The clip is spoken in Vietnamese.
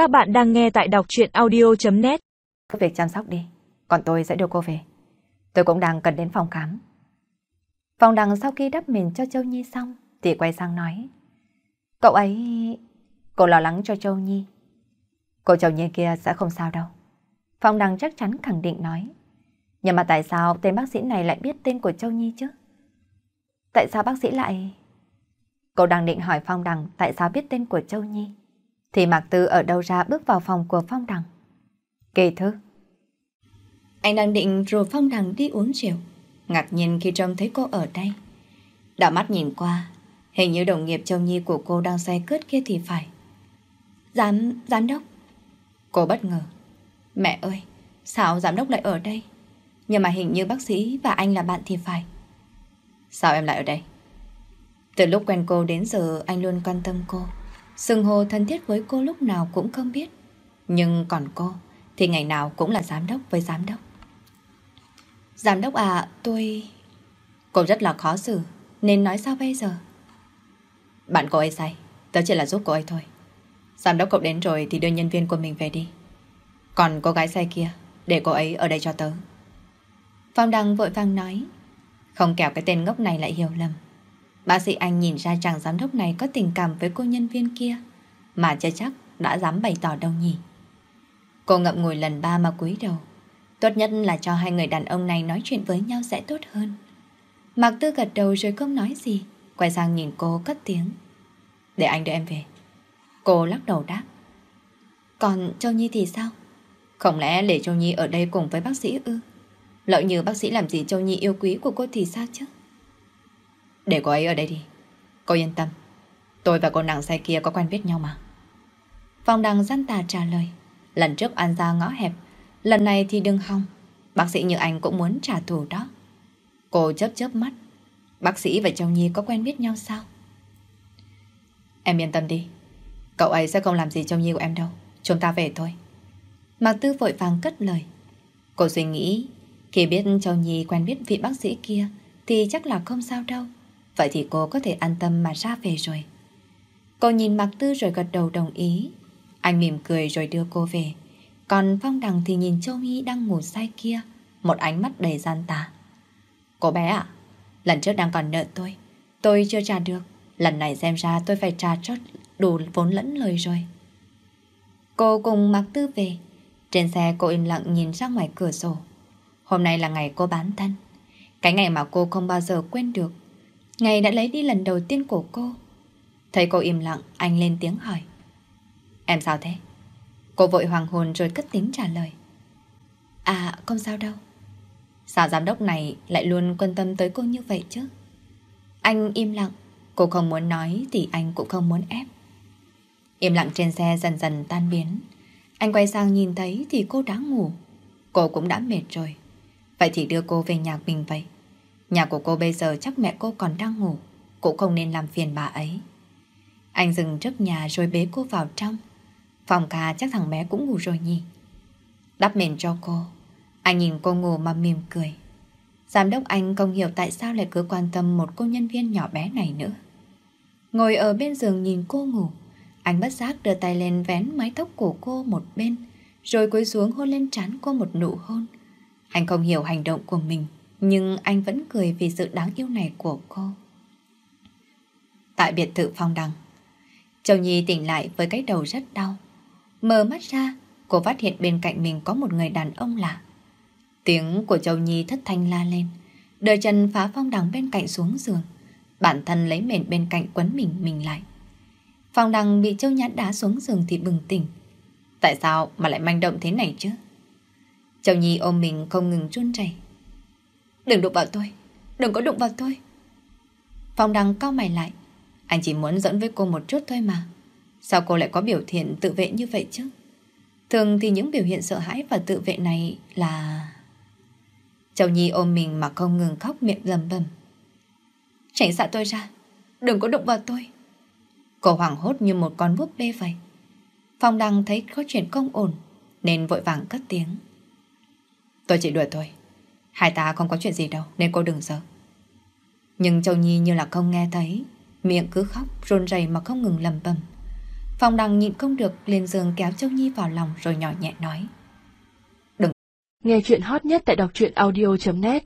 Các bạn đang nghe tại đọc chuyện audio.net Việc chăm sóc đi, còn tôi sẽ đưa cô về. Tôi cũng đang cần đến phòng khám. Phòng đằng sau khi đắp mình cho Châu Nhi xong thì quay sang nói Cậu ấy... Cô lo lắng cho Châu Nhi. Cô Châu Nhi kia sẽ không sao đâu. Phòng đằng chắc chắn khẳng định nói Nhưng mà tại sao tên bác sĩ này lại biết tên của Châu Nhi chứ? Tại sao bác sĩ lại... Cậu đang định hỏi Phong Đằng tại sao biết tên của Châu Nhi. Thì Mạc Tư ở đâu ra bước vào phòng của Phong Đằng. Kỳ thư. Anh đang định rủ Phong Đằng đi uống rượu. Ngạc nhiên khi trông thấy cô ở đây. Đảo mắt nhìn qua, hình như đồng nghiệp Châu Nhi của cô đang xoay cướt kia thì phải. Giám, giám đốc. Cô bất ngờ. Mẹ ơi, sao giám đốc lại ở đây? Nhưng mà hình như bác sĩ và anh là bạn thì phải. Sao em lại ở đây? Từ lúc quen cô đến giờ anh luôn quan tâm cô. Sừng hồ thân thiết với cô lúc nào cũng không biết. Nhưng còn cô thì ngày nào cũng là giám đốc với giám đốc. Giám đốc à, tôi... Cô rất là khó xử, nên nói sao bây giờ? Bạn cô ấy sai, tớ chỉ là giúp cô ấy thôi. Giám đốc cậu đến rồi thì đưa nhân viên của mình về đi. Còn cô gái say kia, để cô ấy ở đây cho tớ. Phong Đăng vội vàng nói, không kẻo cái tên ngốc này lại hiểu lầm. Bác sĩ Anh nhìn ra chàng giám đốc này có tình cảm với cô nhân viên kia, mà chưa chắc đã dám bày tỏ đâu nhỉ. Cô ngậm ngùi lần ba mà cúi đầu. Tốt nhất là cho hai người đàn ông này nói chuyện với nhau sẽ tốt hơn. Mạc Tư gật đầu rồi không nói gì, quay sang nhìn cô cất tiếng. Để anh đưa em về. Cô lắc đầu đáp. Còn Châu Nhi thì sao? Không lẽ để Châu Nhi ở đây cùng với bác sĩ ư? Lỡ như bác sĩ làm gì Châu Nhi yêu quý của cô thì sao chứ? Để cô ấy ở đây đi. Cô yên tâm. Tôi và cô nàng say kia có quen biết nhau mà. Phong đằng gian tà trả lời. Lần trước ăn ra ngõ hẹp. Lần này thì đừng hòng. Bác sĩ như anh cũng muốn trả thù đó. Cô chớp chớp mắt. Bác sĩ và Châu Nhi có quen biết nhau sao? Em yên tâm đi. Cậu ấy sẽ không làm gì Châu Nhi của em đâu. Chúng ta về thôi. Mạc Tư vội vàng cất lời. Cô suy nghĩ, khi biết Châu Nhi quen biết vị bác sĩ kia, thì chắc là không sao đâu. Vậy thì cô có thể an tâm mà ra về rồi. Cô nhìn Mạc Tư rồi gật đầu đồng ý. Anh mỉm cười rồi đưa cô về. Còn Phong Đằng thì nhìn Châu Nhi đang ngủ say kia, một ánh mắt đầy gian tà. Cô bé ạ, lần trước đang còn nợ tôi. Tôi chưa trả được. Lần này xem ra tôi phải trả cho đủ vốn lẫn lời rồi. Cô cùng Mạc Tư về. Trên xe cô im lặng nhìn ra ngoài cửa sổ. Hôm nay là ngày cô bán thân. Cái ngày mà cô không bao giờ quên được. Ngày đã lấy đi lần đầu tiên của cô. Thấy cô im lặng, anh lên tiếng hỏi. Em sao thế? Cô vội hoàng hồn rồi cất tiếng trả lời. À, không sao đâu. Sao giám đốc này lại luôn quan tâm tới cô như vậy chứ? Anh im lặng, cô không muốn nói thì anh cũng không muốn ép. Im lặng trên xe dần dần tan biến. Anh quay sang nhìn thấy thì cô đã ngủ. Cô cũng đã mệt rồi. Vậy thì đưa cô về nhà mình vậy. Nhà của cô bây giờ chắc mẹ cô còn đang ngủ, cũng không nên làm phiền bà ấy. Anh dừng trước nhà rồi bế cô vào trong. Phòng ca chắc thằng bé cũng ngủ rồi nhỉ. Đắp mền cho cô. Anh nhìn cô ngủ mà mỉm cười. Giám đốc anh không hiểu tại sao lại cứ quan tâm một cô nhân viên nhỏ bé này nữa. Ngồi ở bên giường nhìn cô ngủ, anh bất giác đưa tay lên vén mái tóc của cô một bên, rồi cúi xuống hôn lên trán cô một nụ hôn. Anh không hiểu hành động của mình, nhưng anh vẫn cười vì sự đáng yêu này của cô. Tại biệt thự phong đằng, Châu Nhi tỉnh lại với cái đầu rất đau. Mở mắt ra, cô phát hiện bên cạnh mình có một người đàn ông lạ. Tiếng của Châu Nhi thất thanh la lên, đờ chân phá phong đằng bên cạnh xuống giường. Bản thân lấy mền bên cạnh quấn mình mình lại. Phong đằng bị Châu Nhã đá xuống giường thì bừng tỉnh. Tại sao mà lại manh động thế này chứ? Châu Nhi ôm mình không ngừng run rẩy. Đừng đụng vào tôi, đừng có đụng vào tôi. Phong đằng cao mày lại. Anh chỉ muốn dẫn với cô một chút thôi mà. Sao cô lại có biểu hiện tự vệ như vậy chứ? Thường thì những biểu hiện sợ hãi và tự vệ này là... Châu Nhi ôm mình mà không ngừng khóc miệng lầm bầm. Tránh xa tôi ra, đừng có đụng vào tôi. Cô hoảng hốt như một con búp bê vậy. Phong đăng thấy có chuyện không ổn, nên vội vàng cất tiếng. Tôi chỉ đùa thôi. Hai ta không có chuyện gì đâu, nên cô đừng sợ. Nhưng Châu Nhi như là không nghe thấy, miệng cứ khóc, rôn rầy mà không ngừng lầm bầm. Phong đằng nhịn không được liền giường kéo Châu Nhi vào lòng rồi nhỏ nhẹ nói. đừng Nghe chuyện hot nhất tại đọc truyện audio.net